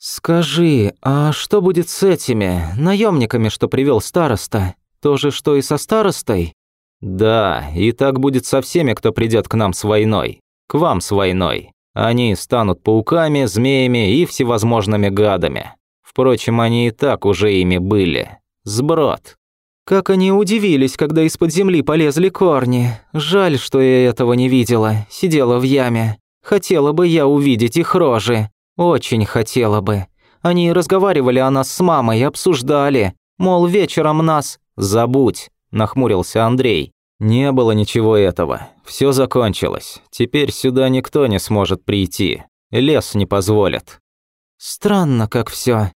«Скажи, а что будет с этими наемниками, что привел староста? То же, что и со старостой?» «Да, и так будет со всеми, кто придет к нам с войной. К вам с войной. Они станут пауками, змеями и всевозможными гадами. Впрочем, они и так уже ими были. Сброд». Как они удивились, когда из-под земли полезли корни. Жаль, что я этого не видела, сидела в яме. Хотела бы я увидеть их рожи. Очень хотела бы. Они разговаривали о нас с мамой, обсуждали. Мол, вечером нас... Забудь, нахмурился Андрей. Не было ничего этого. Все закончилось. Теперь сюда никто не сможет прийти. Лес не позволит. Странно, как все.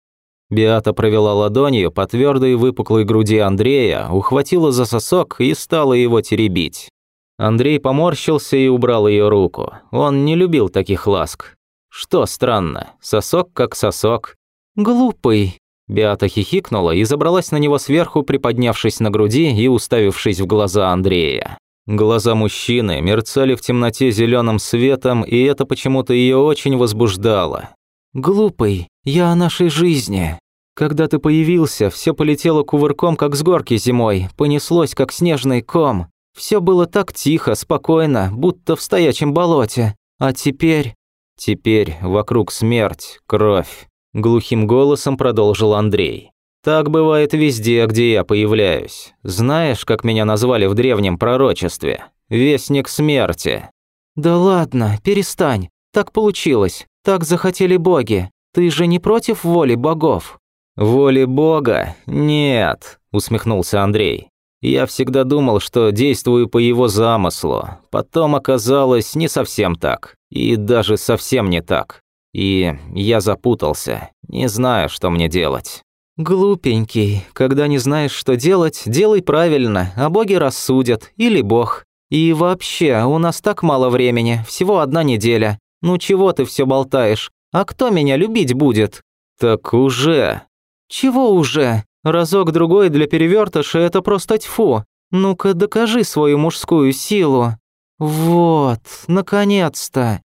Биата провела ладонью по твердой выпуклой груди Андрея, ухватила за сосок и стала его теребить. Андрей поморщился и убрал ее руку. Он не любил таких ласк. Что странно, сосок как сосок. Глупый. Биата хихикнула и забралась на него сверху, приподнявшись на груди и уставившись в глаза Андрея. Глаза мужчины мерцали в темноте зеленым светом, и это почему-то ее очень возбуждало. «Глупый, я о нашей жизни. Когда ты появился, все полетело кувырком, как с горки зимой, понеслось, как снежный ком. Все было так тихо, спокойно, будто в стоячем болоте. А теперь...» Теперь вокруг смерть, кровь. Глухим голосом продолжил Андрей. Так бывает везде, где я появляюсь. Знаешь, как меня назвали в древнем пророчестве? Вестник смерти. Да ладно, перестань. Так получилось. Так захотели боги. Ты же не против воли богов? Воли бога? Нет, усмехнулся Андрей. Я всегда думал, что действую по его замыслу. Потом оказалось не совсем так. И даже совсем не так. И я запутался. Не знаю, что мне делать. Глупенький. Когда не знаешь, что делать, делай правильно, а боги рассудят. Или бог. И вообще, у нас так мало времени, всего одна неделя. Ну чего ты все болтаешь? А кто меня любить будет? Так уже. Чего уже? Разок-другой для перевертыша – это просто тьфу. Ну-ка, докажи свою мужскую силу. Вот, наконец-то.